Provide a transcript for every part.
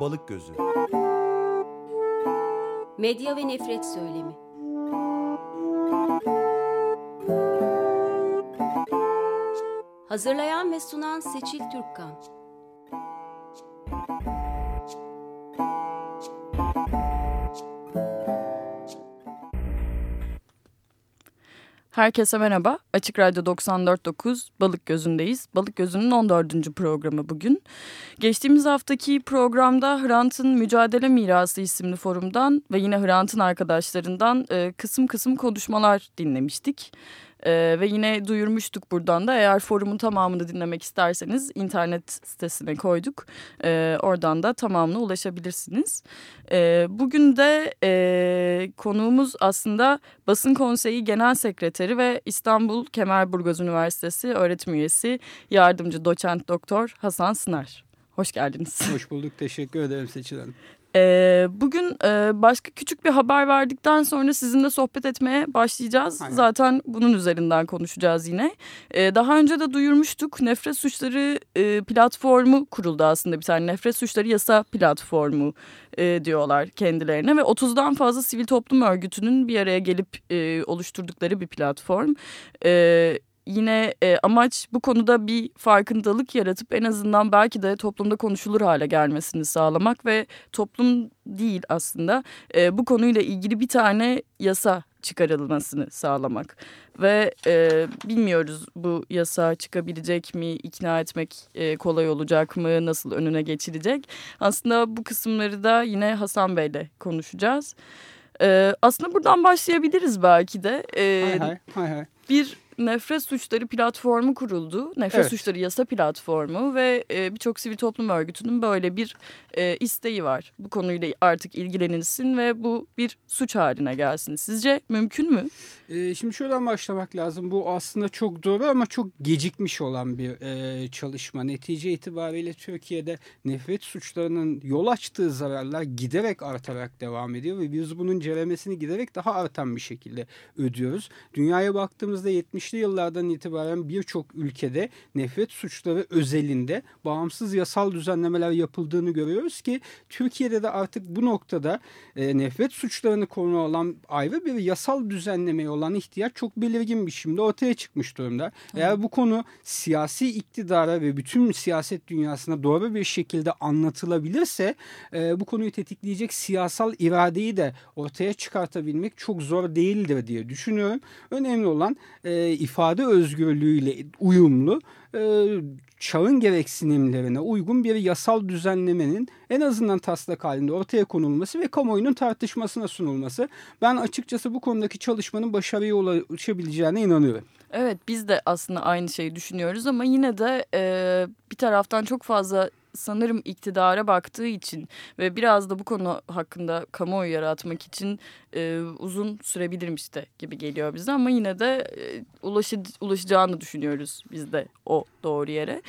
Balık Gözü. Medya ve nefret söylemi. Hazırlayan ve sunan Seçil Türkkan Herkese merhaba. Açık Radyo 94.9 Balık Gözü'ndeyiz. Balık Gözü'nün 14. programı bugün. Geçtiğimiz haftaki programda Hrant'ın Mücadele Mirası isimli forumdan ve yine Hrant'ın arkadaşlarından e, kısım kısım konuşmalar dinlemiştik. Ee, ve yine duyurmuştuk buradan da eğer forumun tamamını dinlemek isterseniz internet sitesine koyduk. Ee, oradan da tamamına ulaşabilirsiniz. Ee, bugün de e, konuğumuz aslında Basın Konseyi Genel Sekreteri ve İstanbul Kemerburgaz Üniversitesi öğretim üyesi yardımcı doçent doktor Hasan Sınar. Hoş geldiniz. Hoş bulduk. Teşekkür ederim Seçil Hanım. Ee, bugün e, başka küçük bir haber verdikten sonra sizinle sohbet etmeye başlayacağız. Aynen. Zaten bunun üzerinden konuşacağız yine. Ee, daha önce de duyurmuştuk. Nefret suçları e, platformu kuruldu aslında bir tane. Nefret suçları yasa platformu e, diyorlar kendilerine. Ve 30'dan fazla sivil toplum örgütünün bir araya gelip e, oluşturdukları bir platform. Evet yine e, amaç bu konuda bir farkındalık yaratıp en azından belki de toplumda konuşulur hale gelmesini sağlamak ve toplum değil aslında e, bu konuyla ilgili bir tane yasa çıkarılmasını sağlamak ve e, bilmiyoruz bu yasa çıkabilecek mi ikna etmek e, kolay olacak mı nasıl önüne geçilecek aslında bu kısımları da yine Hasan Bey'le konuşacağız. E, aslında buradan başlayabiliriz belki de. E, hay hay hay hay. Bir nefret suçları platformu kuruldu. Nefret evet. suçları yasa platformu ve e, birçok sivil toplum örgütünün böyle bir e, isteği var. Bu konuyla artık ilgilenilsin ve bu bir suç haline gelsin. Sizce mümkün mü? E, şimdi şuradan başlamak lazım. Bu aslında çok doğru ama çok gecikmiş olan bir e, çalışma. Netice itibariyle Türkiye'de nefret suçlarının yol açtığı zararlar giderek artarak devam ediyor ve biz bunun ceremesini giderek daha artan bir şekilde ödüyoruz. Dünyaya baktığımızda 70 70'li yıllardan itibaren birçok ülkede nefret suçları özelinde bağımsız yasal düzenlemeler yapıldığını görüyoruz ki Türkiye'de de artık bu noktada e, nefret suçlarını konu alan ayrı bir yasal düzenlemeye olan ihtiyaç çok belirgin bir şimdi ortaya çıkmış durumda. Eğer bu konu siyasi iktidara ve bütün siyaset dünyasına doğru bir şekilde anlatılabilirse e, bu konuyu tetikleyecek siyasal iradeyi de ortaya çıkartabilmek çok zor değildir diye düşünüyorum. Önemli olan e, ifade özgürlüğüyle uyumlu e, çağın gereksinimlerine uygun bir yasal düzenlemenin en azından taslak halinde ortaya konulması ve kamuoyunun tartışmasına sunulması. Ben açıkçası bu konudaki çalışmanın başarıya ulaşabileceğine inanıyorum. Evet biz de aslında aynı şeyi düşünüyoruz ama yine de e, bir taraftan çok fazla sanırım iktidara baktığı için ve biraz da bu konu hakkında kamuoyu yaratmak için e, uzun sürebilirmiş de gibi geliyor bize ama yine de e, ulaşı, ulaşacağını düşünüyoruz biz de o doğru yere.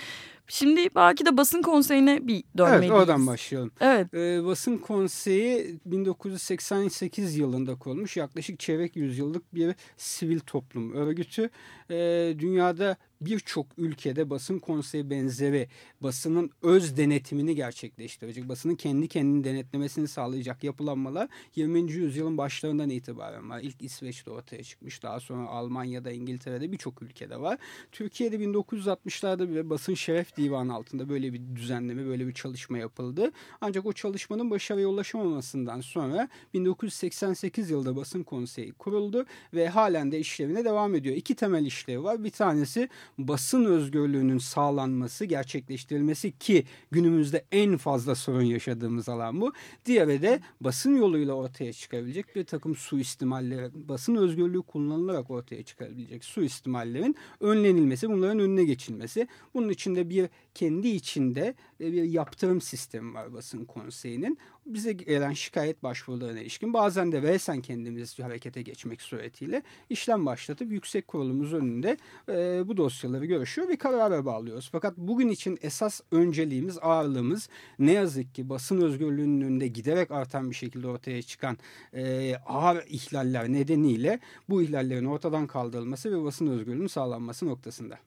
Şimdi belki de basın konseyine bir dönmeliyiz. Evet oradan başlayalım. Evet. Ee, basın konseyi 1988 yılında kurulmuş yaklaşık çeyrek yüzyıllık bir sivil toplum örgütü. Ee, dünyada birçok ülkede basın konseyi benzeri basının öz denetimini gerçekleştirecek, basının kendi kendini denetlemesini sağlayacak yapılanmalar 20. yüzyılın başlarından itibaren var. İlk İsveç'te ortaya çıkmış. Daha sonra Almanya'da, İngiltere'de birçok ülkede var. Türkiye'de 1960'larda bile basın şeref divanı altında böyle bir düzenleme, böyle bir çalışma yapıldı. Ancak o çalışmanın başarıya ulaşamamasından sonra 1988 yılında basın konseyi kuruldu ve halen de işlevine devam ediyor. İki temel işlevi var. Bir tanesi basın özgürlüğünün sağlanması, gerçekleştirilmesi ki günümüzde en fazla sorun yaşadığımız alan bu. Diğeri de basın yoluyla ortaya çıkabilecek bir takım suistimaller, basın özgürlüğü kullanılarak ortaya çıkabilecek suistimallerin önlenilmesi, bunların önüne geçilmesi. Bunun içinde bir kendi içinde e, bir yaptırım sistemi var basın konseyinin. Bize gelen şikayet başvurularına ilişkin bazen de resen kendimiz harekete geçmek suretiyle işlem başlatıp yüksek kurulumuz önünde e, bu dosyaları görüşüyor ve karara bağlıyoruz. Fakat bugün için esas önceliğimiz, ağırlığımız ne yazık ki basın özgürlüğünün önünde giderek artan bir şekilde ortaya çıkan e, ağır ihlaller nedeniyle bu ihlallerin ortadan kaldırılması ve basın özgürlüğünün sağlanması noktasında.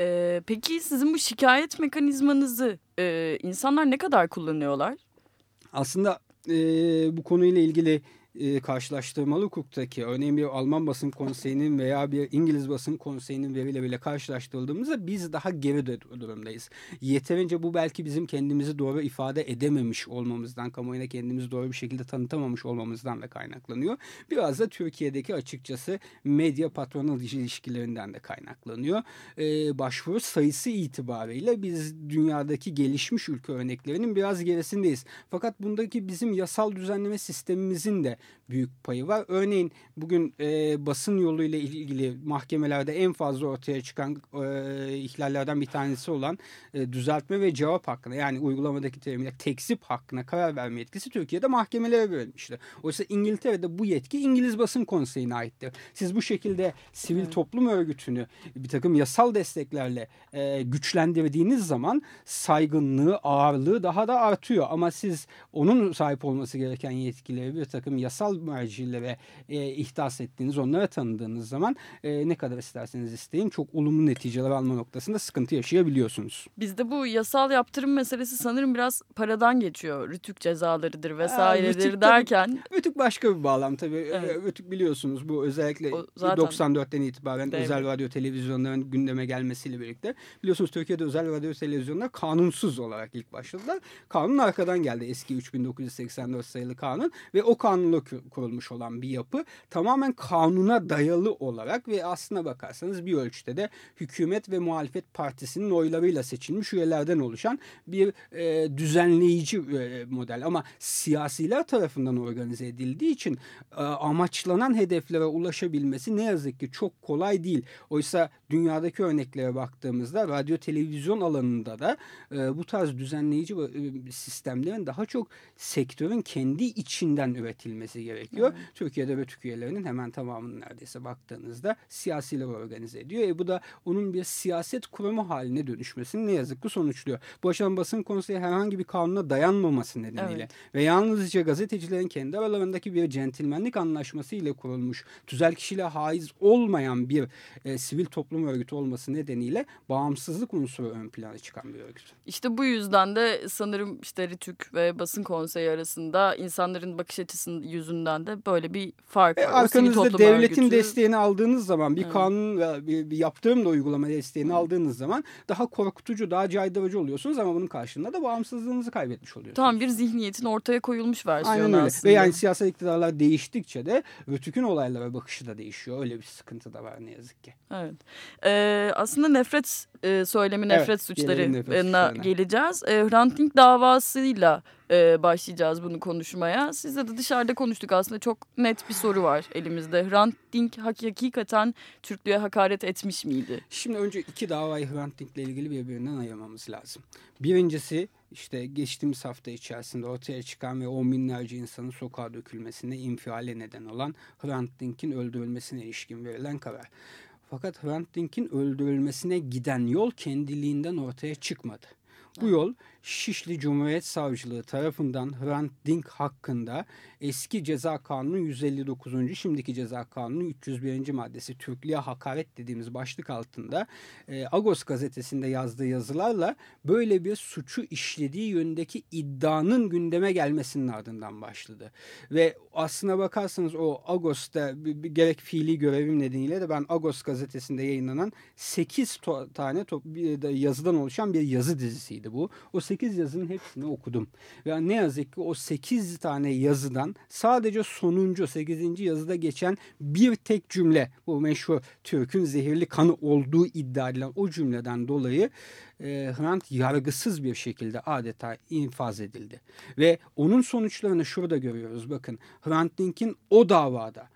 Ee, peki sizin bu şikayet mekanizmanızı e, insanlar ne kadar kullanıyorlar? Aslında e, bu konuyla ilgili e, karşılaştırmalı hukuktaki örneğin bir Alman basın konseyinin veya bir İngiliz basın konseyinin verileriyle karşılaştırıldığımızda biz daha geri durumdayız. Yeterince bu belki bizim kendimizi doğru ifade edememiş olmamızdan, kamuoyuna kendimizi doğru bir şekilde tanıtamamış olmamızdan da kaynaklanıyor. Biraz da Türkiye'deki açıkçası medya patronal ilişkilerinden de kaynaklanıyor. Ee, başvuru sayısı itibariyle biz dünyadaki gelişmiş ülke örneklerinin biraz gerisindeyiz. Fakat bundaki bizim yasal düzenleme sistemimizin de büyük payı var. Örneğin bugün e, basın yoluyla ilgili mahkemelerde en fazla ortaya çıkan e, ihlallerden bir tanesi olan e, düzeltme ve cevap hakkına yani uygulamadaki terimiyle tekzip hakkına karar verme yetkisi Türkiye'de mahkemelere verilmiştir. Oysa İngiltere'de bu yetki İngiliz Basın Konseyi'ne aittir. Siz bu şekilde sivil evet. toplum örgütünü bir takım yasal desteklerle e, güçlendirdiğiniz zaman saygınlığı, ağırlığı daha da artıyor. Ama siz onun sahip olması gereken yetkileri bir takım yasal yasal mercilere e, ihdas ettiğiniz, onlara tanıdığınız zaman e, ne kadar isterseniz isteyin çok olumlu neticeler alma noktasında sıkıntı yaşayabiliyorsunuz. Bizde bu yasal yaptırım meselesi sanırım biraz paradan geçiyor. Rütük cezalarıdır vesairedir Aa, rütük derken. Tabii, rütük başka bir bağlam tabii. Evet. Rütük biliyorsunuz bu özellikle zaten 94'ten itibaren değil. özel radyo televizyonların gündeme gelmesiyle birlikte. Biliyorsunuz Türkiye'de özel radyo televizyonlar kanunsuz olarak ilk başladılar. Kanun arkadan geldi eski 3984 sayılı kanun ve o kanunla kurulmuş olan bir yapı tamamen kanuna dayalı olarak ve aslına bakarsanız bir ölçüde de hükümet ve muhalefet partisinin oylarıyla seçilmiş üyelerden oluşan bir e, düzenleyici e, model ama siyasiler tarafından organize edildiği için e, amaçlanan hedeflere ulaşabilmesi ne yazık ki çok kolay değil. Oysa dünyadaki örneklere baktığımızda radyo televizyon alanında da e, bu tarz düzenleyici e, sistemlerin daha çok sektörün kendi içinden üretilmesi gerekiyor. Evet. Türkiye'de ve üyelerinin hemen tamamını neredeyse baktığınızda siyasiler organize ediyor. E bu da onun bir siyaset kurumu haline dönüşmesini ne yazık ki sonuçluyor. Bu açıdan basın konseyi herhangi bir kanuna dayanmaması nedeniyle evet. ve yalnızca gazetecilerin kendi aralarındaki bir centilmenlik anlaşması ile kurulmuş tüzel kişiliğe haiz olmayan bir e, sivil toplum örgütü olması nedeniyle bağımsızlık unsuru ön plana çıkan bir örgüt. İşte bu yüzden de sanırım işte Ritük ve basın konseyi arasında insanların bakış açısının yüzünden de böyle bir fark var. E, arkanızda devletin örgütü... desteğini aldığınız zaman bir evet. kanun ve bir, bir yaptırım da uygulama desteğini evet. aldığınız zaman daha korkutucu, daha caydırıcı oluyorsunuz ama bunun karşılığında da bağımsızlığınızı kaybetmiş oluyorsunuz. Tam bir zihniyetin ortaya koyulmuş versiyonu Aynen öyle. aslında. Ve yani siyasal iktidarlar değiştikçe de Rütük'ün olaylara bakışı da değişiyor. Öyle bir sıkıntı da var ne yazık ki. Evet. Ee, aslında nefret e, söylemi, nefret evet, suçlarına geleceğiz. E, Hrant Dink davasıyla e, başlayacağız bunu konuşmaya. Sizle de dışarıda konuştuk aslında çok net bir soru var elimizde. Hrant Dink hakikaten Türklüğe hakaret etmiş miydi? Şimdi önce iki davayı Hrant Dink'le ilgili birbirinden ayırmamız lazım. Birincisi işte geçtiğimiz hafta içerisinde ortaya çıkan ve on binlerce insanın sokağa dökülmesine infiale neden olan Hrant Dink'in öldürülmesine ilişkin verilen karar. Fakat Hrant Dink'in öldürülmesine giden yol kendiliğinden ortaya çıkmadı. Bu yol Şişli Cumhuriyet Savcılığı tarafından Hrant Dink hakkında eski ceza kanunu 159. şimdiki ceza kanunu 301. maddesi Türklüğe hakaret dediğimiz başlık altında e, Agos gazetesinde yazdığı yazılarla böyle bir suçu işlediği yönündeki iddianın gündeme gelmesinin ardından başladı. Ve aslına bakarsanız o Agos'ta gerek fiili görevim nedeniyle de ben Agos gazetesinde yayınlanan 8 tane yazıdan oluşan bir yazı dizisiydi bu. O 8 8 yazının hepsini okudum. Ve ne yazık ki o 8 tane yazıdan sadece sonuncu 8. yazıda geçen bir tek cümle bu meşhur Türk'ün zehirli kanı olduğu iddia edilen o cümleden dolayı e, Hrant yargısız bir şekilde adeta infaz edildi. Ve onun sonuçlarını şurada görüyoruz. Bakın Hrant Dink'in o davada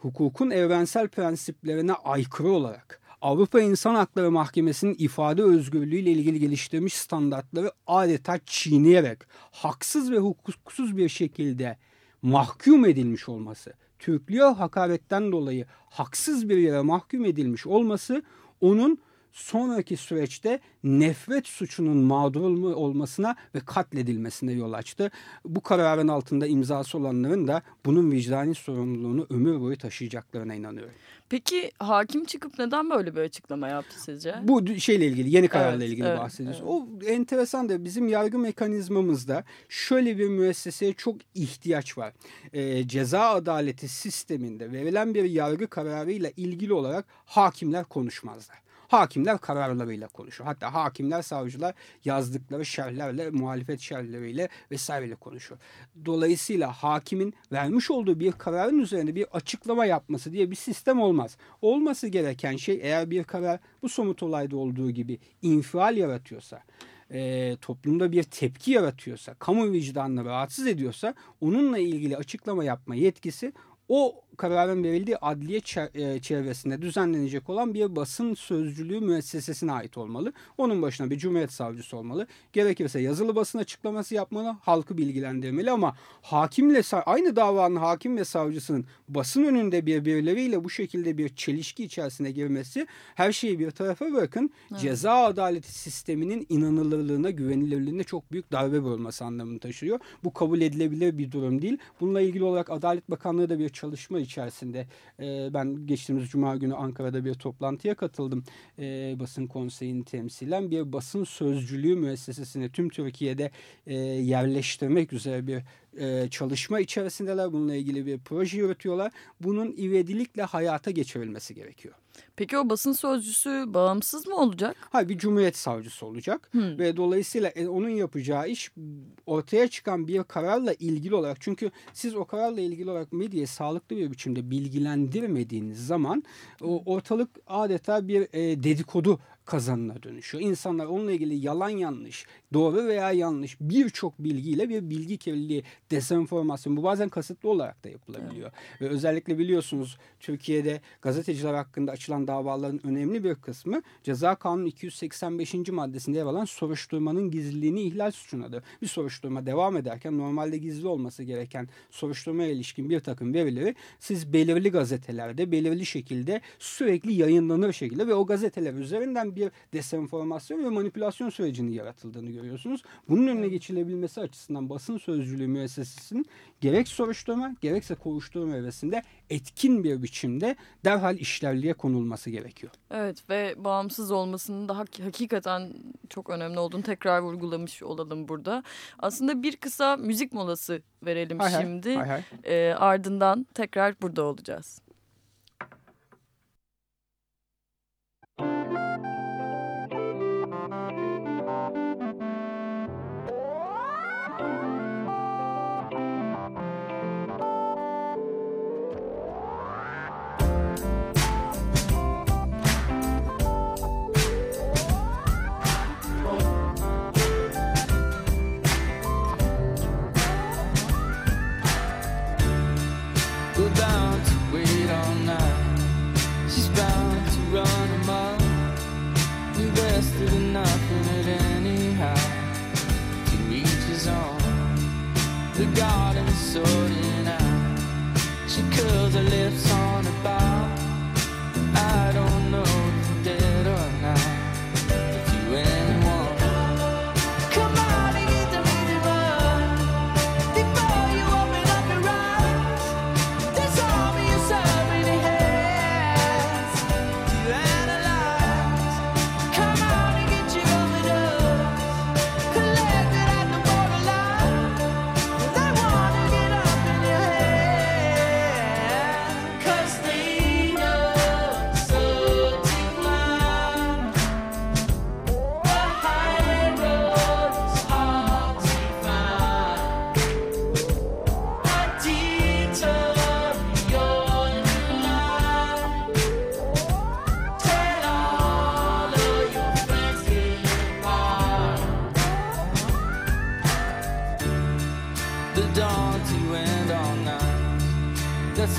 hukukun evrensel prensiplerine aykırı olarak Avrupa İnsan Hakları Mahkemesi'nin ifade özgürlüğü ile ilgili geliştirmiş standartları adeta çiğneyerek haksız ve hukuksuz bir şekilde mahkum edilmiş olması, Türklüğe hakaretten dolayı haksız bir yere mahkum edilmiş olması onun sonraki süreçte nefret suçunun mağdur olmasına ve katledilmesine yol açtı. Bu kararın altında imzası olanların da bunun vicdani sorumluluğunu ömür boyu taşıyacaklarına inanıyorum. Peki hakim çıkıp neden böyle bir açıklama yaptı sizce? Bu şeyle ilgili yeni kararla evet, ilgili evet, bahsediyoruz. Evet. O enteresan da bizim yargı mekanizmamızda şöyle bir müesseseye çok ihtiyaç var. Ee, ceza adaleti sisteminde verilen bir yargı kararıyla ilgili olarak hakimler konuşmazlar. Hakimler kararlarıyla konuşuyor. Hatta hakimler, savcılar yazdıkları şerhlerle, muhalefet şerhleriyle vesaireyle konuşuyor. Dolayısıyla hakimin vermiş olduğu bir kararın üzerinde bir açıklama yapması diye bir sistem olmaz. Olması gereken şey eğer bir karar bu somut olayda olduğu gibi infial yaratıyorsa, e, toplumda bir tepki yaratıyorsa, kamu vicdanını rahatsız ediyorsa onunla ilgili açıklama yapma yetkisi o kararın verildiği adliye e, çevresinde düzenlenecek olan bir basın sözcülüğü müessesesine ait olmalı. Onun başına bir cumhuriyet savcısı olmalı. Gerekirse yazılı basın açıklaması yapmalı, halkı bilgilendirmeli ama hakimle aynı davanın hakim ve savcısının basın önünde birbirleriyle bu şekilde bir çelişki içerisine girmesi her şeyi bir tarafa bırakın evet. ceza adaleti sisteminin inanılırlığına, güvenilirliğine çok büyük darbe vurması anlamını taşıyor. Bu kabul edilebilir bir durum değil. Bununla ilgili olarak Adalet Bakanlığı da bir çalışma içerisinde e, ben geçtiğimiz cuma günü Ankara'da bir toplantıya katıldım. E, basın konseyini temsilen bir basın sözcülüğü müessesesini tüm Türkiye'de e, yerleştirmek üzere bir e, çalışma içerisindeler. Bununla ilgili bir proje yürütüyorlar. Bunun ivedilikle hayata geçirilmesi gerekiyor. Peki o basın sözcüsü bağımsız mı olacak? Hayır bir cumhuriyet savcısı olacak hmm. ve dolayısıyla e, onun yapacağı iş ortaya çıkan bir kararla ilgili olarak çünkü siz o kararla ilgili olarak medyayı sağlıklı bir biçimde bilgilendirmediğiniz zaman o ortalık adeta bir e, dedikodu kazanına dönüşüyor. İnsanlar onunla ilgili yalan yanlış, doğru veya yanlış birçok bilgiyle bir bilgi kirliliği, dezenformasyon bu bazen kasıtlı olarak da yapılabiliyor. Evet. Ve özellikle biliyorsunuz Türkiye'de gazeteciler hakkında açılan davaların önemli bir kısmı ceza kanunu 285. maddesinde yer alan soruşturmanın gizliliğini ihlal suçunadır. Bir soruşturma devam ederken normalde gizli olması gereken soruşturmaya ilişkin bir takım verileri siz belirli gazetelerde belirli şekilde sürekli yayınlanır şekilde ve o gazeteler üzerinden bir desenformasyon ve manipülasyon sürecinin yaratıldığını görüyorsunuz. Bunun önüne geçilebilmesi açısından basın sözcülüğü müessesesinin gerek soruşturma gerekse kovuşturma evresinde etkin bir biçimde derhal işlerliğe konulması gerekiyor. Evet ve bağımsız olmasının da hakikaten çok önemli olduğunu tekrar vurgulamış olalım burada. Aslında bir kısa müzik molası verelim hay şimdi. Hay hay. E, ardından tekrar burada olacağız.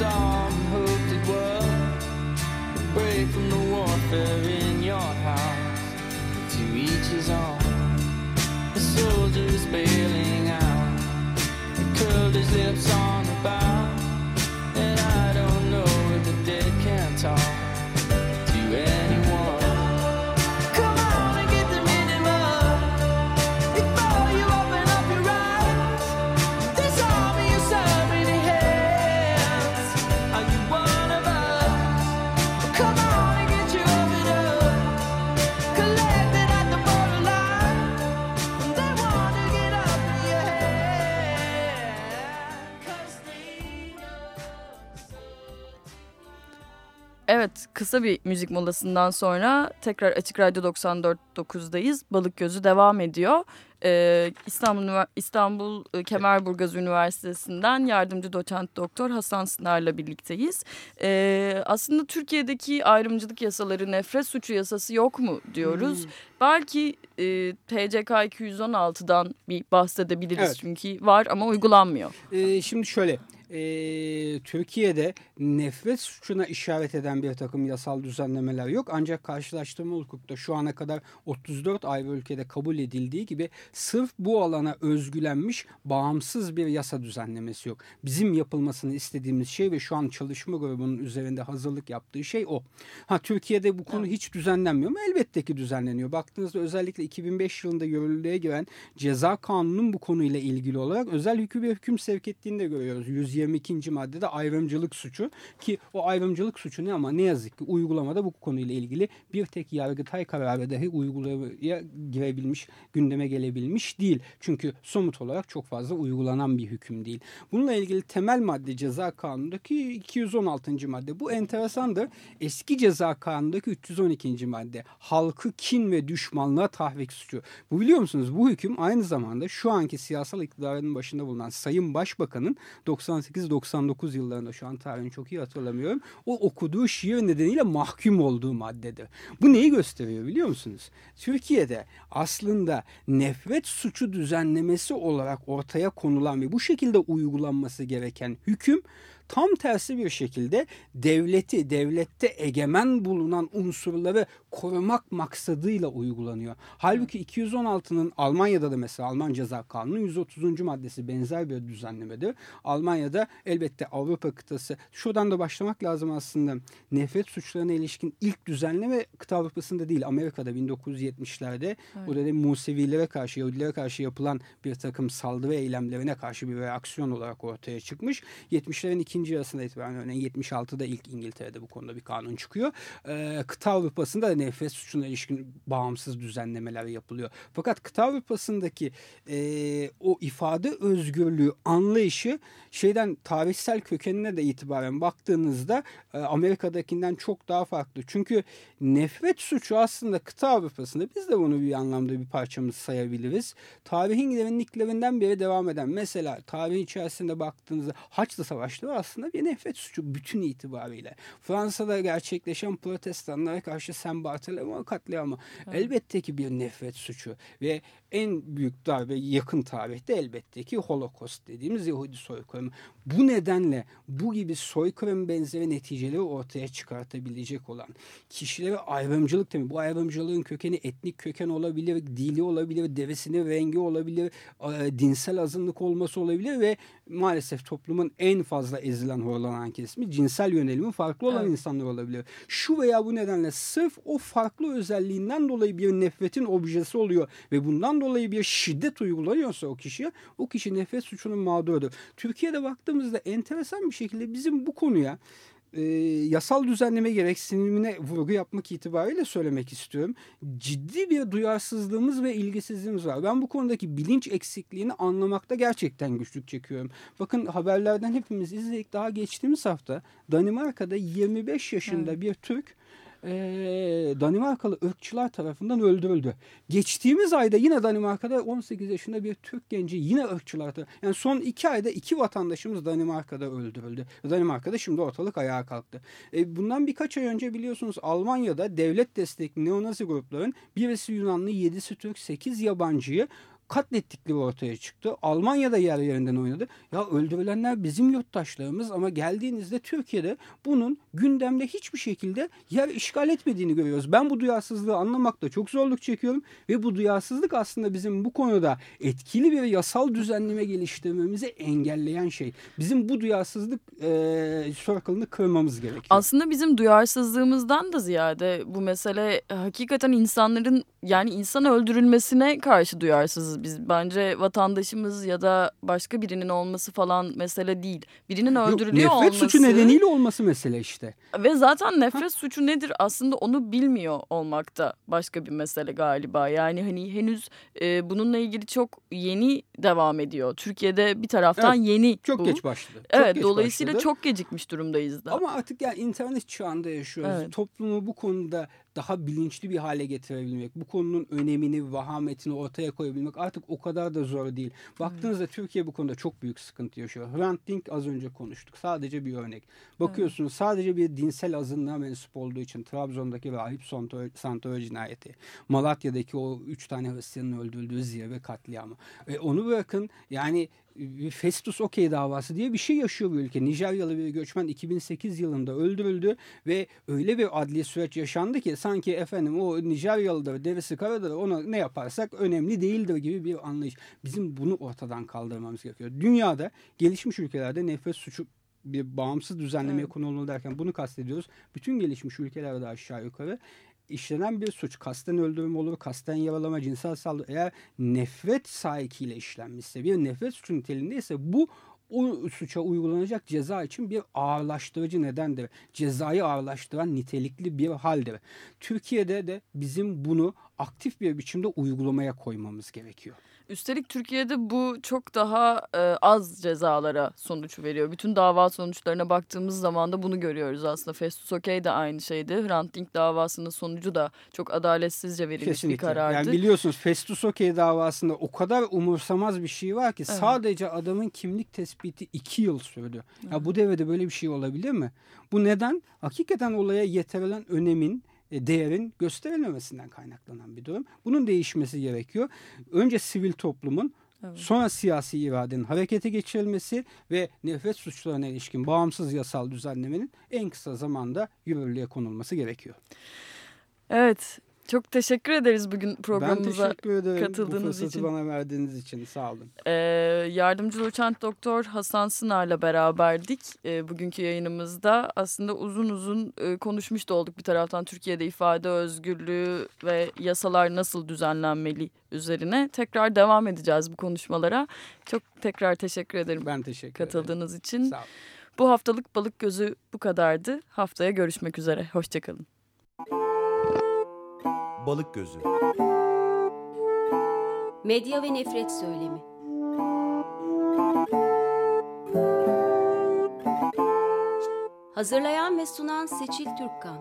some hoped it would break from the warfare. Evet kısa bir müzik molasından sonra tekrar Açık Radyo 94.9'dayız. Balık Gözü devam ediyor. Ee, İstanbul, İstanbul e, Kemerburgaz Üniversitesi'nden yardımcı doçent doktor Hasan Sınar'la birlikteyiz. Ee, aslında Türkiye'deki ayrımcılık yasaları nefret suçu yasası yok mu diyoruz. Hmm. Belki e, TCK 216'dan bir bahsedebiliriz evet. çünkü var ama uygulanmıyor. Ee, şimdi şöyle e, Türkiye'de nefret suçuna işaret eden bir takım yasal düzenlemeler yok. Ancak karşılaştırma hukukta şu ana kadar 34 ayrı ülkede kabul edildiği gibi sırf bu alana özgülenmiş bağımsız bir yasa düzenlemesi yok. Bizim yapılmasını istediğimiz şey ve şu an çalışma grubunun üzerinde hazırlık yaptığı şey o. Ha Türkiye'de bu konu hiç düzenlenmiyor mu? Elbette ki düzenleniyor. Baktığınızda özellikle 2005 yılında yürürlüğe giren ceza kanunun bu konuyla ilgili olarak özel hüküm ve hüküm sevk ettiğini de görüyoruz. 122. maddede ayrımcılık suçu ki o ayrımcılık suçu ne ama ne yazık ki uygulamada bu konuyla ilgili bir tek yargıtay kararı dahi uygulamaya girebilmiş, gündeme gelebilmiş değil. Çünkü somut olarak çok fazla uygulanan bir hüküm değil. Bununla ilgili temel madde ceza kanunundaki 216. madde. Bu enteresandır. Eski ceza kanunundaki 312. madde. Halkı kin ve düşmanlığa tahrik suçu. Bu biliyor musunuz? Bu hüküm aynı zamanda şu anki siyasal iktidarın başında bulunan Sayın Başbakan'ın 98-99 yıllarında şu an tarihini çok iyi hatırlamıyorum. O okuduğu şiir nedeniyle mahkum olduğu maddedir. Bu neyi gösteriyor biliyor musunuz? Türkiye'de aslında nefret suçu düzenlemesi olarak ortaya konulan ve bu şekilde uygulanması gereken hüküm tam tersi bir şekilde devleti, devlette egemen bulunan unsurları korumak maksadıyla uygulanıyor. Halbuki 216'nın Almanya'da da mesela Alman Ceza Kanunu 130. maddesi benzer bir düzenlemedir. Almanya'da elbette Avrupa kıtası şuradan da başlamak lazım aslında. Nefret suçlarına ilişkin ilk düzenleme kıta Avrupa'sında değil Amerika'da 1970'lerde evet. o dönem Musevilere karşı Yahudilere karşı yapılan bir takım saldırı eylemlerine karşı bir reaksiyon olarak ortaya çıkmış. 70'lerin ikinci yarısında itibaren örneğin 76'da ilk İngiltere'de bu konuda bir kanun çıkıyor. Ee, kıta Avrupa'sında da nefret suçuna ilişkin bağımsız düzenlemeler yapılıyor. Fakat kıta Avrupa'sındaki e, o ifade özgürlüğü anlayışı şeyden tarihsel kökenine de itibaren baktığınızda e, Amerika'dakinden çok daha farklı. Çünkü nefret suçu aslında kıta Avrupa'sında biz de bunu bir anlamda bir parçamız sayabiliriz. Tarihin derinliklerinden beri devam eden mesela tarih içerisinde baktığınızda Haçlı Savaşları aslında bir nefret suçu bütün itibariyle. Fransa'da gerçekleşen protestanlara karşı Saint Barthélemy katliamı evet. elbette ki bir nefret suçu ve en büyük darbe yakın tarihte elbette ki Holocaust dediğimiz Yahudi soykırımı. Bu nedenle bu gibi soykırım benzeri neticeleri ortaya çıkartabilecek olan kişilere ayrımcılık demek. Bu ayrımcılığın kökeni etnik köken olabilir, dili olabilir, derisinin rengi olabilir, dinsel azınlık olması olabilir ve maalesef toplumun en fazla ezilen horlanan kesimi cinsel yönelimi farklı olan evet. insanlar olabilir. Şu veya bu nedenle sırf o farklı özelliğinden dolayı bir nefretin objesi oluyor ve bundan dolayı bir şiddet uygulanıyorsa o kişiye o kişi nefret suçunun mağdurudur. Türkiye'de baktığımızda enteresan bir şekilde bizim bu konuya e, yasal düzenleme gereksinimine vurgu yapmak itibariyle söylemek istiyorum. Ciddi bir duyarsızlığımız ve ilgisizliğimiz var. Ben bu konudaki bilinç eksikliğini anlamakta gerçekten güçlük çekiyorum. Bakın haberlerden hepimiz izledik. Daha geçtiğimiz hafta Danimarka'da 25 yaşında evet. bir Türk e, Danimarkalı ırkçılar tarafından öldürüldü. Geçtiğimiz ayda yine Danimarka'da 18 yaşında bir Türk genci yine ırkçılar yani son iki ayda iki vatandaşımız Danimarka'da öldürüldü. Danimarka'da şimdi ortalık ayağa kalktı. E, bundan birkaç ay önce biliyorsunuz Almanya'da devlet destekli neonazi grupların birisi Yunanlı, yedisi Türk, sekiz yabancıyı katlettikleri ortaya çıktı. Almanya'da yer yerinden oynadı. Ya öldürülenler bizim yurttaşlarımız ama geldiğinizde Türkiye'de bunun gündemde hiçbir şekilde yer işgal etmediğini görüyoruz. Ben bu duyarsızlığı anlamakta çok zorluk çekiyorum ve bu duyarsızlık aslında bizim bu konuda etkili bir yasal düzenleme geliştirmemizi engelleyen şey. Bizim bu duyarsızlık e, circle'ını kırmamız gerekiyor. Aslında bizim duyarsızlığımızdan da ziyade bu mesele hakikaten insanların yani insan öldürülmesine karşı duyarsızız biz. Bence vatandaşımız ya da başka birinin olması falan mesele değil. Birinin öldürülüyor Yok, nefret olması. suçu nedeniyle olması mesele işte. Ve zaten nefret ha? suçu nedir aslında onu bilmiyor olmakta başka bir mesele galiba. Yani hani henüz e, bununla ilgili çok yeni devam ediyor. Türkiye'de bir taraftan evet, yeni çok bu. geç başladı. Çok evet geç dolayısıyla başladı. çok gecikmiş durumdayız da. Ama artık yani internet çağında yaşıyoruz. Evet. Toplumu bu konuda daha bilinçli bir hale getirebilmek, bu konunun önemini, vahametini ortaya koyabilmek artık o kadar da zor değil. Baktığınızda evet. Türkiye bu konuda çok büyük sıkıntı yaşıyor. Hrant Dink az önce konuştuk. Sadece bir örnek. Bakıyorsunuz evet. sadece bir dinsel azınlığa mensup olduğu için Trabzon'daki rahip Santoro cinayeti, Malatya'daki o üç tane Hristiyanın öldürüldüğü zirve katliamı. E, onu bırakın yani Festus Okey davası diye bir şey yaşıyor bu ülke. Nijeryalı bir göçmen 2008 yılında öldürüldü ve öyle bir adli süreç yaşandı ki sanki efendim o Nijeryalıdır, derisi karadır ona ne yaparsak önemli değildir gibi bir anlayış. Bizim bunu ortadan kaldırmamız gerekiyor. Dünyada gelişmiş ülkelerde nefret suçu bir bağımsız düzenlemeye evet. konu derken bunu kastediyoruz. Bütün gelişmiş ülkelerde aşağı yukarı işlenen bir suç kasten öldürme olur, kasten yaralama, cinsel saldırı eğer nefret sahikiyle işlenmişse bir nefret suçu niteliğindeyse bu o suça uygulanacak ceza için bir ağırlaştırıcı nedendir. Cezayı ağırlaştıran nitelikli bir haldir. Türkiye'de de bizim bunu aktif bir biçimde uygulamaya koymamız gerekiyor. Üstelik Türkiye'de bu çok daha e, az cezalara sonuç veriyor. Bütün dava sonuçlarına baktığımız zaman da bunu görüyoruz aslında. Festus Okey de aynı şeydi. Hrant Dink davasının sonucu da çok adaletsizce verilmiş Kesinlikle. bir karardı. Yani biliyorsunuz Festus Okey davasında o kadar umursamaz bir şey var ki evet. sadece adamın kimlik tespiti iki yıl sürdü. Evet. Ya bu devrede böyle bir şey olabilir mi? Bu neden? Hakikaten olaya yetirilen önemin değerin gösterilmemesinden kaynaklanan bir durum. Bunun değişmesi gerekiyor. Önce sivil toplumun Evet. Sonra siyasi iradenin harekete geçirilmesi ve nefret suçlarına ilişkin bağımsız yasal düzenlemenin en kısa zamanda yürürlüğe konulması gerekiyor. Evet, çok teşekkür ederiz bugün programımıza ben teşekkür ederim katıldığınız bu için. bana verdiğiniz için. Sağ olun. Ee, yardımcı doçent doktor Hasan Sınar'la beraberdik. Ee, bugünkü yayınımızda aslında uzun uzun e, konuşmuş da olduk bir taraftan Türkiye'de ifade özgürlüğü ve yasalar nasıl düzenlenmeli üzerine. Tekrar devam edeceğiz bu konuşmalara. Çok tekrar teşekkür ederim. Ben teşekkür katıldığınız ederim. için. Sağ olun. Bu haftalık Balık Gözü bu kadardı. Haftaya görüşmek üzere. Hoşçakalın. Balık Gözü. Medya ve Nefret Söylemi. Hazırlayan ve sunan Seçil Türkkan.